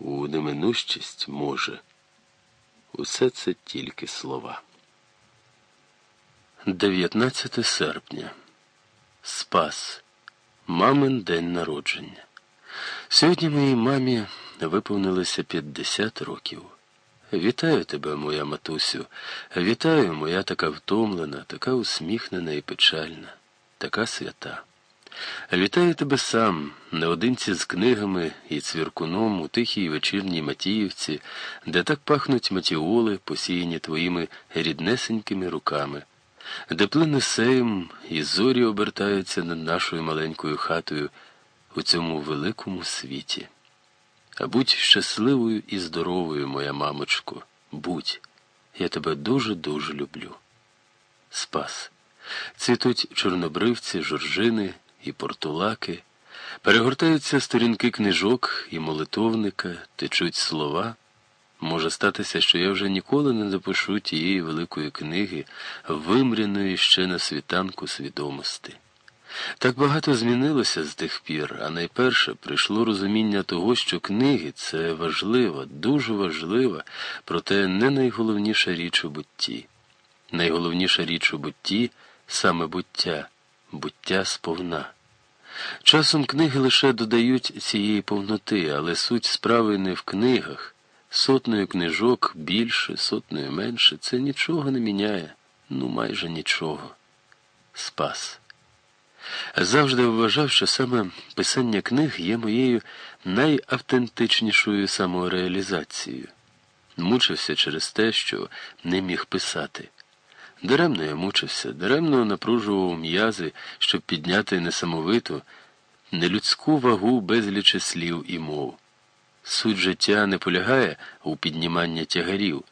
у неминущість може. Усе це тільки слова. 19 серпня. Спас. Мамин день народження. Сьогодні моїй мамі виповнилося 50 років. Вітаю тебе, моя матусю. Вітаю, моя така втомлена, така усміхнена і печальна, така свята. Вітаю тебе сам, наодинці з книгами і цвіркуном у тихій вечірній Матіївці, де так пахнуть матіоли, посіяні твоїми ріднесенькими руками, де плине сеєм і зорі обертаються над нашою маленькою хатою у цьому великому світі. А будь щасливою і здоровою, моя мамочко, будь, я тебе дуже-дуже люблю. Спас. Цвітуть чорнобривці, жоржини і портулаки, перегортаються сторінки книжок і молитовника, течуть слова. Може статися, що я вже ніколи не допишу тієї великої книги, вимряної ще на світанку свідомості. Так багато змінилося з тих пір, а найперше прийшло розуміння того, що книги це важлива, дуже важлива, проте не найголовніша річ у бутті. Найголовніша річ у бутті саме буття, буття сповна. Часом книги лише додають цієї повноти, але суть справи не в книгах. Сотнею книжок більше, сотнею менше, це нічого не міняє, ну майже нічого. Спас. Завжди вважав, що саме писання книг є моєю найавтентичнішою самореалізацією. Мучився через те, що не міг писати. Даремно я мучився, даремно напружував м'язи, щоб підняти несамовиту, нелюдську вагу безлічі слів і мов. Суть життя не полягає у підніманні тягарів.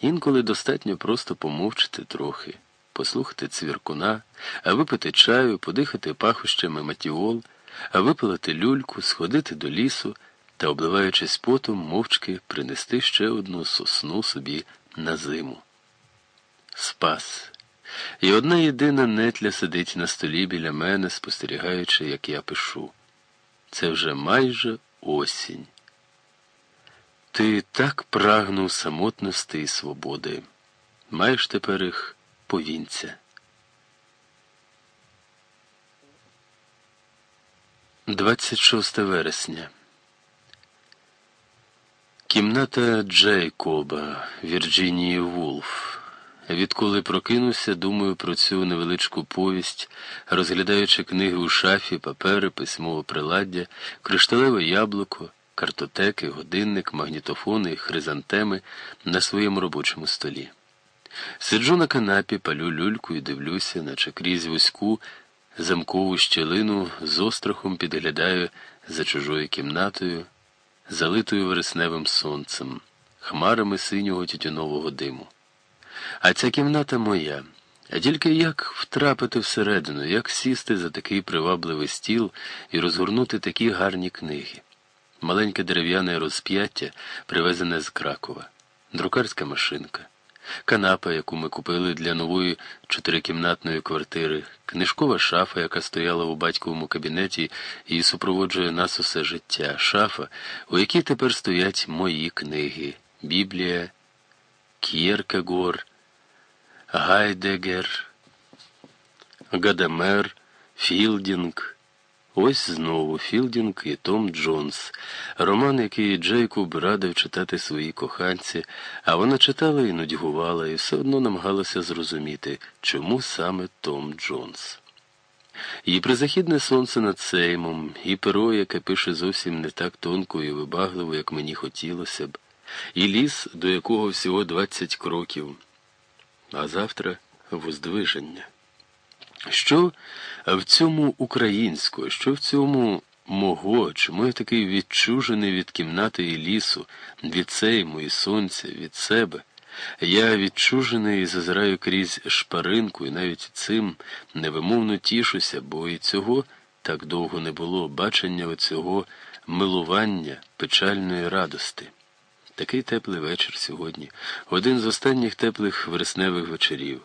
Інколи достатньо просто помовчати трохи, послухати цвіркуна, а випити чаю, подихати пахощами матіол, а випилити люльку, сходити до лісу та, обливаючись потом, мовчки принести ще одну сосну собі на зиму. Спас. І одна єдина нетля сидить на столі біля мене, спостерігаючи, як я пишу. Це вже майже осінь. Ти так прагнув самотності і свободи. Маєш тепер їх повінця. Двадцять шосте вересня. Кімната Джейкоба Вірджинії Вулф. Відколи прокинувся, думаю про цю невеличку повість, розглядаючи книги у шафі, папери, письмове приладдя, кришталеве яблуко, картотеки, годинник, магнітофони, хризантеми на своєму робочому столі. Сиджу на канапі, палю люльку і дивлюся, наче крізь вузьку замкову щелину з острахом підглядаю за чужою кімнатою, залитою вересневим сонцем, хмарами синього тютюнового диму. А ця кімната моя. А тільки як втрапити всередину, як сісти за такий привабливий стіл і розгорнути такі гарні книги. Маленьке дерев'яне розп'яття, привезене з Кракова, друкарська машинка, канапа, яку ми купили для нової чотирикімнатної квартири, книжкова шафа, яка стояла у батьковому кабінеті і супроводжує нас усе життя, шафа, у якій тепер стоять мої книги. Біблія, Кєркегор, Гайдегер, Гадамер, Філдінг. Ось знову Філдінг і Том Джонс, роман, який Джейкоб радив читати своїй коханці, а вона читала і нудьгувала, і все одно намагалася зрозуміти, чому саме Том Джонс. І призахідне сонце над сеймом, і перо, яке пише зовсім не так тонко і вибагливо, як мені хотілося б, і ліс, до якого всього 20 кроків, а завтра воздвиження. Що в цьому українського, що в цьому мого, чому я такий відчужений від кімнати і лісу, від сейму і сонця, від себе? Я відчужений і зазираю крізь шпаринку, і навіть цим невимовно тішуся, бо і цього так довго не було, бачення оцього милування, печальної радости. Такий теплий вечір сьогодні, один з останніх теплих вересневих вечорів.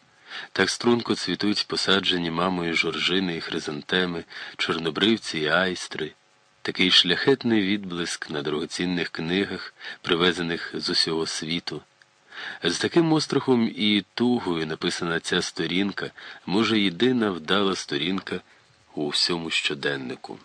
Так струнко цвітуть посаджені мамою жоржини і хризантеми, чорнобривці і айстри. такий шляхетний відблиск на дорогоцінних книгах, привезених з усього світу. З таким острахом і тугою написана ця сторінка, може, єдина вдала сторінка у всьому щоденнику.